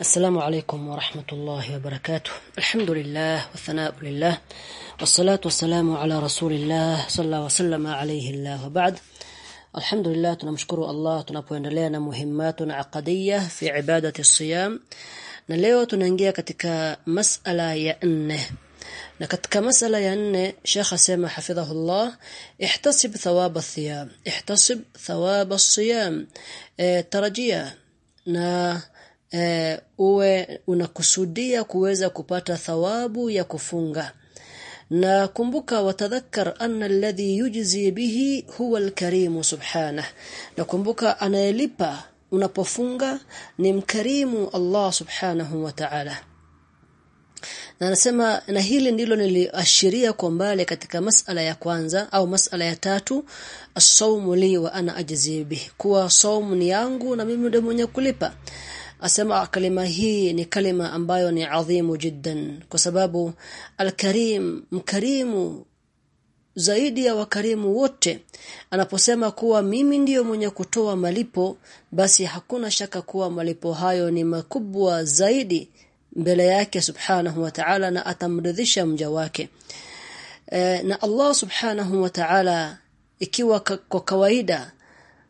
السلام عليكم ورحمة الله وبركاته الحمد لله والثناء لله والصلاة والسلام على رسول الله صلى وسلم عليه الله وبعد الحمد لله tunamshukuru Allah tunapoendelea na muhimmatu na aqadiyya fi ibadati siyam na leo tunaingia katika masala ya nne na katika masala ya nne Sheikh asema hafidhahullah ihtasib thawab athiyam ihtasib thawab as-siyam e, tarajia na e, uwe unakusudia kuweza kupata thawabu ya kufunga. Na kumbuka watadhakkar anna alladhi yujzi bihi huwa alkarim subhanah na kumbuka anayelipa unapofunga ni mkarimu Allah subhanahu wa ta'ala. Na anasema na hili ndilo niliashiria kwa mbali katika masala ya kwanza au masala ya tatu as-sawmu li wa ana ajzi bihi. Kuwa saumu ni yangu na mimi ndio mwenye kulipa asema kalima hii ni kalima ambayo ni adhimu jiddan kwa sababu alkarim mkarimu zaidi ya wakarimu wote anaposema kuwa mimi ndiyo mwenye kutoa malipo basi hakuna shaka kuwa malipo hayo ni makubwa zaidi mbele yake subhanahu wa ta'ala na atamridhisha mja wake. E, na Allah subhanahu wa ta'ala ikiwa kwa kawaida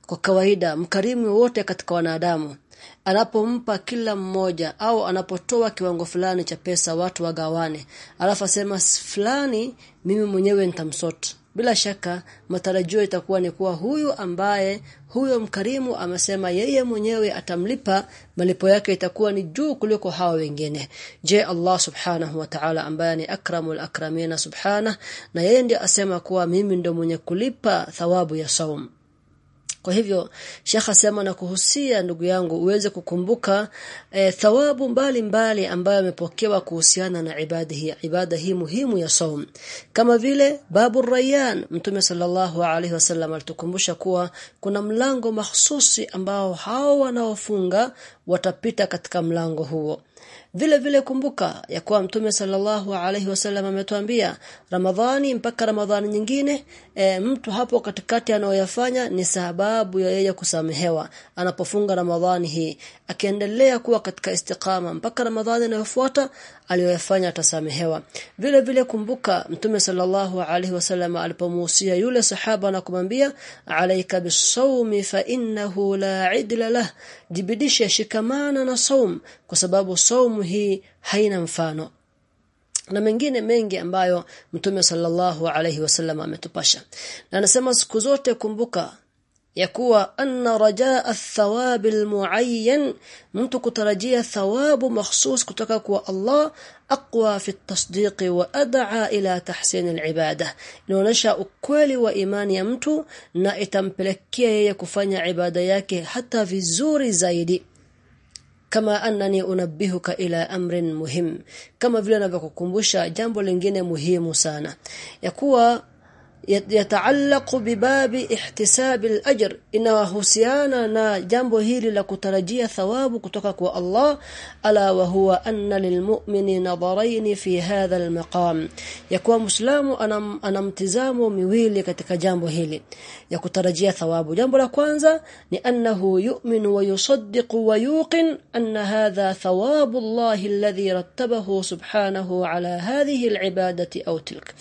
kwa kawaida mkarimu wote katika wanadamu anapompa kila mmoja au anapotoa kiwango fulani cha pesa watu wagawane. Alafu asema fulani mimi mwenyewe nitamsota bila shaka matarajio itakuwa ni kuwa huyu ambaye huyo mkarimu amesema yeye mwenyewe atamlipa malipo yake itakuwa ni juu kuliko hawa wengine. Je Allah subhanahu wa ta'ala ambaye ni akramul akramina subhana na yeye ndiye asema kuwa mimi ndo mwenye kulipa thawabu ya saum kwa hivyo Sheikh asema na kuhusia ndugu yangu uweze kukumbuka e, thawabu mbalimbali mbali ambayo amepokewa kuhusiana na ibada hii ibada hii muhimu ya saum. Kama vile babu rayyan mtume sallallahu alaihi wasallam alitukumbusha kuwa kuna mlango mahsusi ambao hao wanaofunga watapita katika mlango huo. Vile vile kumbuka ya kuwa mtume sallallahu alaihi wasallam ametuambia Ramadhani mpaka Ramadhani nyingine e, mtu hapo katikati anayoyafanya ni sababu ya yeye kusamehewa anapofunga Ramadhani hii. Akiendelea kuwa katika istiqama mpaka Ramadhani inayofuata aliyoyafanya atasamehewa. Vile vile kumbuka mtume sallallahu alaihi wasallam alipomuhusia yule sahaba na kumwambia alaika bisawmi fa innahu la idla lah. Jibidisha shikamana na saum kwa sababu saumu hii haina mfano. Na mengine mengi ambayo mtume sallallahu alaihi wasallam ametupasha. Na anasema siku zote kumbuka ya kuwa anna rajaa athawab almuayyan mtu kutarajia thawabu mahsus kutoka kwa Allah aqwa fi at-tasdiq wa ad'a ila tahsin al-ibada. Inaonyesha ukweli wa imani ya mtu na itampelekea yeye kufanya ibada yake hata vizuri zaidi kama annani unabbihuka ila amrin muhim kama vile anavyokukumbusha jambo lingine muhimu sana ya kuwa yataallaqu bibabi ihtisabi al-ajr inahusiana na jambo hili la kutarajia thawabu kutoka kwa Allah ala wa huwa anna lilmu'mini nadharain fi hadha al-maqam yakuwa muislamu anamtizamo miwili katika jambo hili ya kutarajia thawabu jambo la kwanza ni annahu yu'minu wa yusaddiqu wa yuqin anna hadha thawabu Allah alladhi rattabahu subhanahu ala hadhihi al-ibadati aw tilk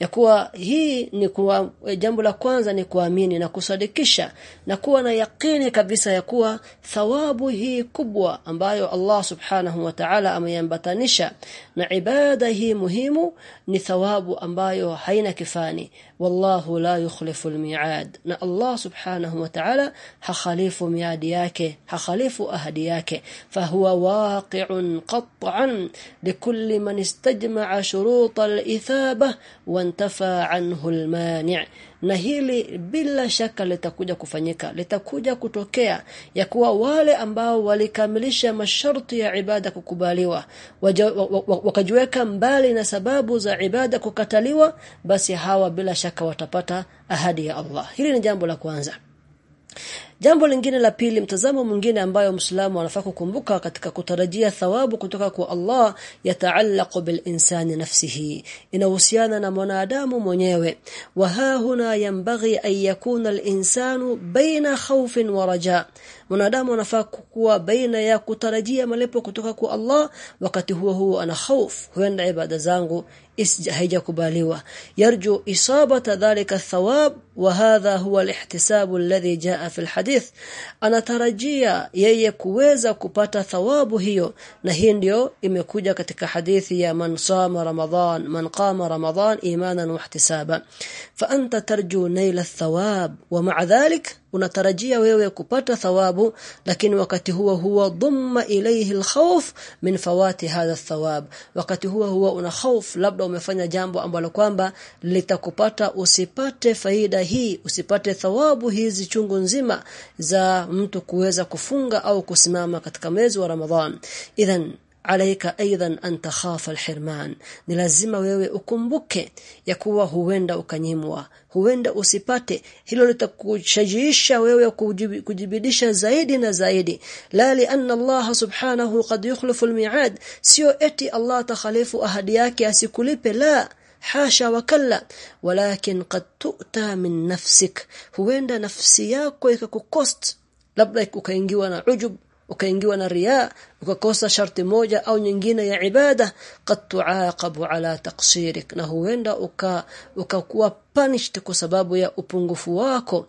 yakuwa hii ni kuwa jambo la kwanza ni kuamini na kusadikisha na kuwa na yakini kabisa ya kuwa thawabu hii kubwa ambayo Allah subhanahu wa ta'ala ameyambatanisha na ibada hii muhimu ni thawabu ambayo haina kifani. Wallahu la yukhlifu almi'ad. Na Allah subhanahu wa ta'ala hakhalifu miadi yake hakhalifu ahadi yake. Fahuwa waqi'un qat'an likulli man istajma'a shurut al-ithaba wantafa anhu al-mani' na hili bila shaka litakuja kufanyika litakuja kutokea ya kuwa wale ambao walikamilisha masharti ya ibada kukubaliwa wakajiweka mbali na sababu za ibada kukataliwa basi hawa bila shaka watapata ahadi ya Allah. Hili ni jambo la kwanza jambo lingine la pili mtazamo mwingine ambayo Muislamu anafaa kukumbuka katika kutarajia thawabu kutoka kwa Allah yataallaqu bil insani nafsihi. Inahusiana na mwanadamu mwenyewe. Wa huna yanbaghi an yakuna al insanu baina khawfin wa raja. Mwanadamu anafaa kuwa baina ya kutarajia malipo kutoka kwa Allah wakati huo huo ana hofu huenda ibada zangu haijakubaliwa. Yarju isabata dhalika thawab wa hadha huwa alihtisab alladhi jaa fi alhadith anatarajia yeye kuweza kupata thawabu hiyo na hii ndio imekuja katika hadithi ya man sama ramadhan man qama ramadhan imanan wa ihtisaba. Fa anta tarju naila thawab wa ma'a dhalik unatarajia wewe kupata thawabu lakini wakati huo huo dhumma ilayhi alkhawf min fawati hadha athawab wakati huo huo una khawf labda umefanya jambo ambalo kwamba litakupata usipate faida hii usipate thawabu hizi chungu nzima za mtu kuweza kufunga au kusimama katika mwezi wa Ramadhan idhan alaika aidan an takhafa alhirman. Ni lazima wewe ukumbuke ya kuwa huenda ukanyimwa huenda usipate. Hilo litakushajiisha wewe kujibidisha zaidi na zaidi. La li anna Allah subhanahu qad yukhlifu almi'ad. Sio eti Allah takhalifu ahadi yake asikulipe la. Hasha wakalla walakin qad tu'ta min nafsik. Huenda nafsi yako ikakukost labda ukaingiwa na ujub ukaingiwa na riaa ukakosa sharti moja au nyingine ya ibada qad tuaqabu ala taqsirik na huenda uka ukakuwa punished kwa sababu ya upungufu wako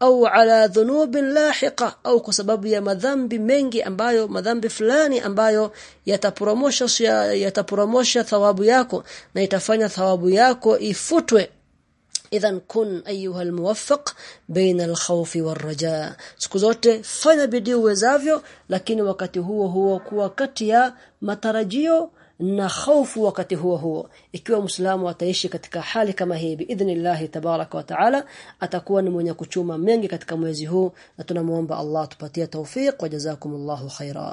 au ala dhunubin lahiqa au kwa sababu ya madhambi mengi ambayo madhambi fulani ambayo yatapromosha yatapromosha thawabu yako na itafanya thawabu yako ifutwe idhan kun ayuha almuwaffaq baina alkhawfi warraja siku zote fanya bidii uwezavyo lakini wakati huo huo kuwa kati ya matarajio na hofu wakati huo huo ikiwa muislamu ataishi katika hali kama hii biidhnillah tabaraka wa taala atakuwa ni mwenye kuchuma mengi katika mwezi huu na tunamuomba Allah tupatie tawfik wa jazakumullahu khaira